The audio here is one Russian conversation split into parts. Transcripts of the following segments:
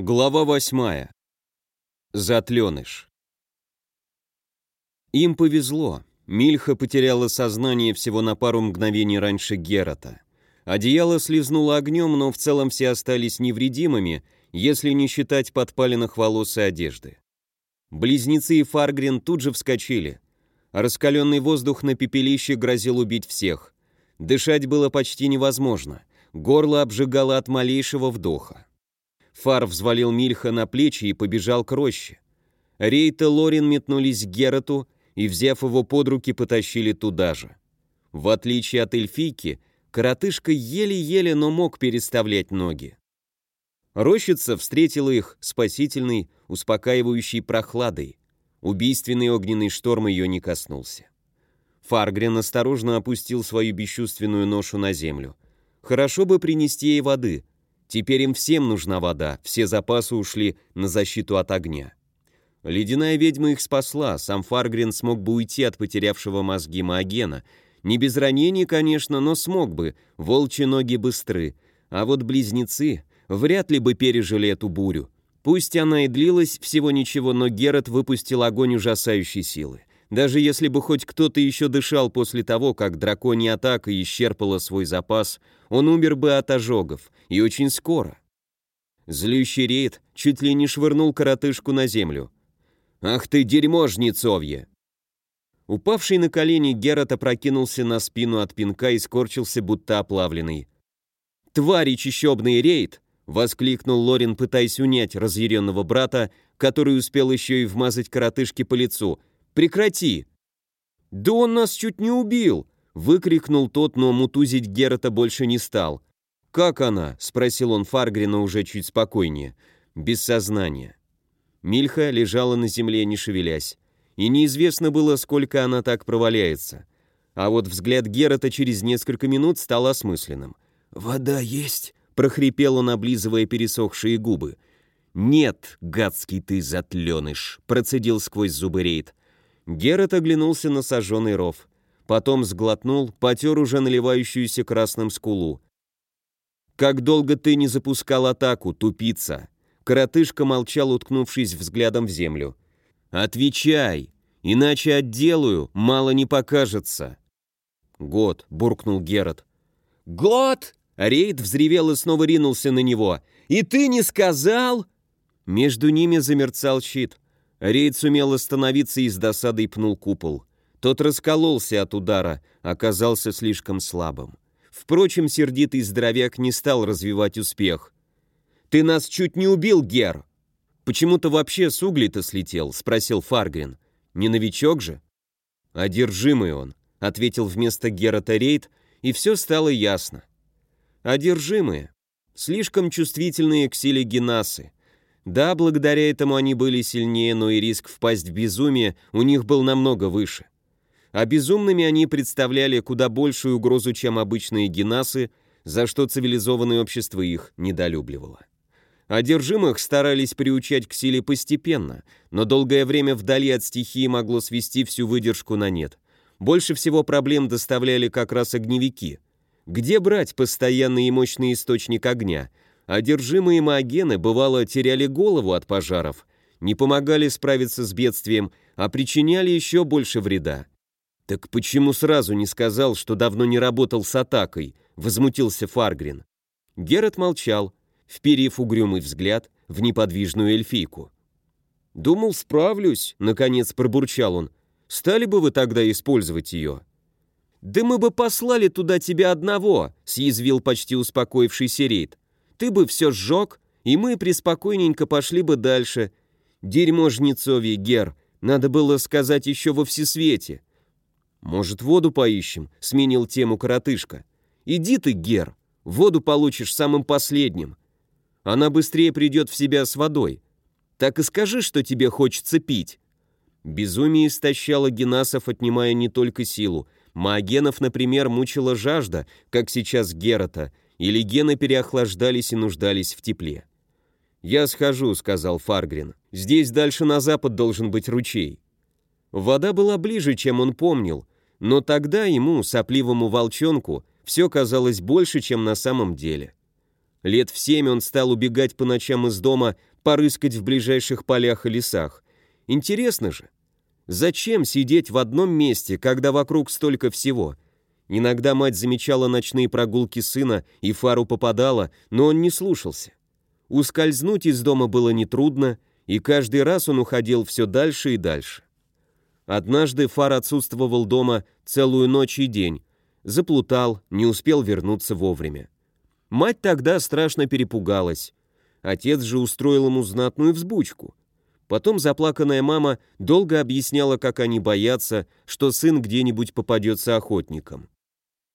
Глава восьмая. Затленыш. Им повезло. Мильха потеряла сознание всего на пару мгновений раньше Герата. Одеяло слезнуло огнем, но в целом все остались невредимыми, если не считать подпаленных волос и одежды. Близнецы и Фаргрин тут же вскочили. Раскаленный воздух на пепелище грозил убить всех. Дышать было почти невозможно. Горло обжигало от малейшего вдоха. Фар взвалил Мильха на плечи и побежал к роще. Рейт и Лорин метнулись к Герату и, взяв его под руки, потащили туда же. В отличие от эльфийки, коротышка еле-еле, но мог переставлять ноги. Рощица встретила их спасительной, успокаивающей прохладой. Убийственный огненный шторм ее не коснулся. Фаргрен осторожно опустил свою бесчувственную ношу на землю. Хорошо бы принести ей воды. Теперь им всем нужна вода, все запасы ушли на защиту от огня. Ледяная ведьма их спасла, сам Фаргрен смог бы уйти от потерявшего мозги Маогена. Не без ранений, конечно, но смог бы, волчьи ноги быстры. А вот близнецы вряд ли бы пережили эту бурю. Пусть она и длилась всего ничего, но Герат выпустил огонь ужасающей силы. Даже если бы хоть кто-то еще дышал после того, как драконья атака исчерпала свой запас, он умер бы от ожогов, и очень скоро. Злющий рейд чуть ли не швырнул коротышку на землю. «Ах ты, дерьмо жнецовье!» Упавший на колени Герат опрокинулся на спину от пинка и скорчился, будто оплавленный. «Твари чищебный рейд!» — воскликнул Лорин, пытаясь унять разъяренного брата, который успел еще и вмазать коротышке по лицу — Прекрати!» «Да он нас чуть не убил!» — выкрикнул тот, но мутузить Герата больше не стал. «Как она?» — спросил он Фаргрина уже чуть спокойнее. «Без сознания». Мильха лежала на земле, не шевелясь. И неизвестно было, сколько она так проваляется. А вот взгляд Герата через несколько минут стал осмысленным. «Вода есть?» — прохрипел он, облизывая пересохшие губы. «Нет, гадский ты затленыш!» — процедил сквозь зубы Рейд. Герат оглянулся на сожженный ров. Потом сглотнул, потер уже наливающуюся красным скулу. «Как долго ты не запускал атаку, тупица?» Коротышка молчал, уткнувшись взглядом в землю. «Отвечай, иначе отделаю, мало не покажется». «Год», — буркнул Герат. «Год!» — Рейд взревел и снова ринулся на него. «И ты не сказал?» Между ними замерцал щит — Рейд сумел остановиться и с досадой пнул купол. Тот раскололся от удара, оказался слишком слабым. Впрочем, сердитый здоровяк не стал развивать успех. «Ты нас чуть не убил, Гер!» «Почему-то вообще с углей-то слетел?» — спросил Фаргрин. «Не новичок же?» «Одержимый он», — ответил вместо Герата Рейд, и все стало ясно. «Одержимые. Слишком чувствительные к силе генасы. Да, благодаря этому они были сильнее, но и риск впасть в безумие у них был намного выше. А безумными они представляли куда большую угрозу, чем обычные генасы, за что цивилизованное общество их недолюбливало. Одержимых старались приучать к силе постепенно, но долгое время вдали от стихии могло свести всю выдержку на нет. Больше всего проблем доставляли как раз огневики. Где брать постоянный и мощный источник огня – Одержимые маогены, бывало, теряли голову от пожаров, не помогали справиться с бедствием, а причиняли еще больше вреда. «Так почему сразу не сказал, что давно не работал с атакой?» — возмутился Фаргрин. Герат молчал, вперив угрюмый взгляд в неподвижную эльфийку. «Думал, справлюсь», — наконец пробурчал он. «Стали бы вы тогда использовать ее?» «Да мы бы послали туда тебя одного», — съязвил почти успокоившийся рейд ты бы все сжег, и мы преспокойненько пошли бы дальше. Дерьмо жнецовье, Гер, надо было сказать еще во всесвете. Может, воду поищем, сменил тему коротышка. Иди ты, Гер, воду получишь самым последним. Она быстрее придет в себя с водой. Так и скажи, что тебе хочется пить. Безумие истощало генасов, отнимая не только силу. Маогенов, например, мучила жажда, как сейчас Герата, или гены переохлаждались и нуждались в тепле. «Я схожу», — сказал Фаргрин. «Здесь дальше на запад должен быть ручей». Вода была ближе, чем он помнил, но тогда ему, сопливому волчонку, все казалось больше, чем на самом деле. Лет в семь он стал убегать по ночам из дома, порыскать в ближайших полях и лесах. Интересно же, зачем сидеть в одном месте, когда вокруг столько всего? Иногда мать замечала ночные прогулки сына, и Фару попадала, но он не слушался. Ускользнуть из дома было нетрудно, и каждый раз он уходил все дальше и дальше. Однажды Фар отсутствовал дома целую ночь и день, заплутал, не успел вернуться вовремя. Мать тогда страшно перепугалась. Отец же устроил ему знатную взбучку. Потом заплаканная мама долго объясняла, как они боятся, что сын где-нибудь попадется охотником.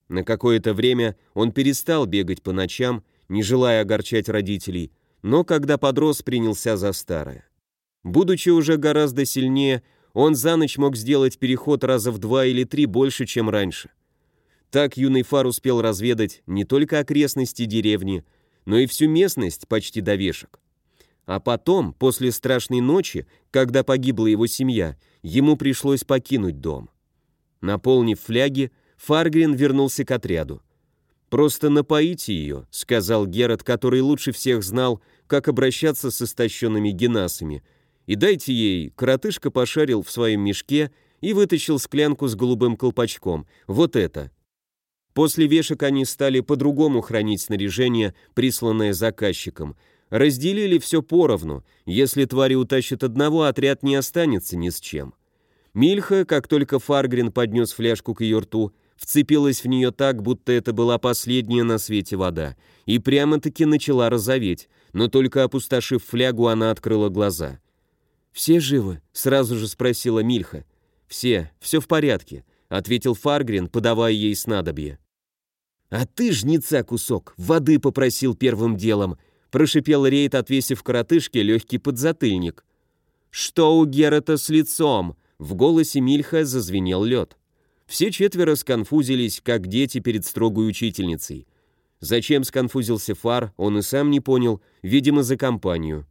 На какое-то время он перестал бегать по ночам, не желая огорчать родителей, но когда подрос, принялся за старое. Будучи уже гораздо сильнее, он за ночь мог сделать переход раза в два или три больше, чем раньше. Так юный Фар успел разведать не только окрестности деревни, но и всю местность почти до вешек. А потом, после страшной ночи, когда погибла его семья, ему пришлось покинуть дом. Наполнив фляги, Фаргрин вернулся к отряду. «Просто напоите ее», — сказал Герат, который лучше всех знал, как обращаться с истощенными генасами, «и дайте ей», коротышка пошарил в своем мешке и вытащил склянку с голубым колпачком, вот это. После вешек они стали по-другому хранить снаряжение, присланное заказчиком. Разделили все поровну, если твари утащат одного, отряд не останется ни с чем. Мильха, как только Фаргрин поднес фляжку к ее рту, вцепилась в нее так, будто это была последняя на свете вода, и прямо-таки начала розоветь, но только опустошив флягу, она открыла глаза. «Все живы?» — сразу же спросила Мильха. «Все, все в порядке», — ответил Фаргрин, подавая ей снадобье. «А ты, жнеца кусок, воды попросил первым делом», — прошипел Рейд, отвесив коротышке легкий подзатыльник. «Что у Герата с лицом?» — в голосе Мильха зазвенел лед. Все четверо сконфузились, как дети перед строгой учительницей. Зачем сконфузился Фар, он и сам не понял, видимо, за компанию.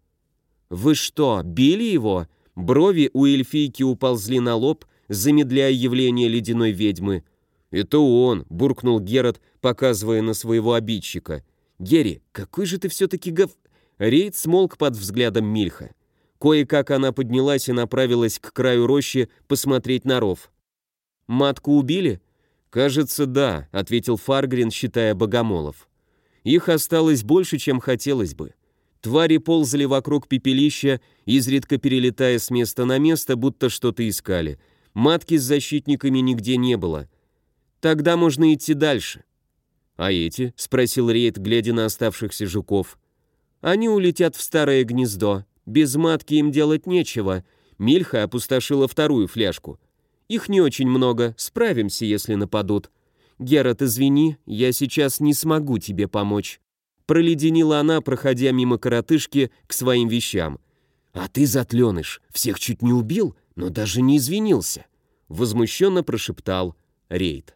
«Вы что, били его?» Брови у эльфийки уползли на лоб, замедляя явление ледяной ведьмы. «Это он», — буркнул Герат, показывая на своего обидчика. «Герри, какой же ты все-таки гов...» Рейд смолк под взглядом Мильха. Кое-как она поднялась и направилась к краю рощи посмотреть на ров. «Матку убили?» «Кажется, да», — ответил Фаргрин, считая богомолов. «Их осталось больше, чем хотелось бы. Твари ползали вокруг пепелища, изредка перелетая с места на место, будто что-то искали. Матки с защитниками нигде не было. Тогда можно идти дальше». «А эти?» — спросил Рейд, глядя на оставшихся жуков. «Они улетят в старое гнездо. Без матки им делать нечего». Мильха опустошила вторую фляжку. Их не очень много, справимся, если нападут. Герат, извини, я сейчас не смогу тебе помочь. Проледенила она, проходя мимо коротышки к своим вещам. А ты, затленыш, всех чуть не убил, но даже не извинился. Возмущенно прошептал Рейд.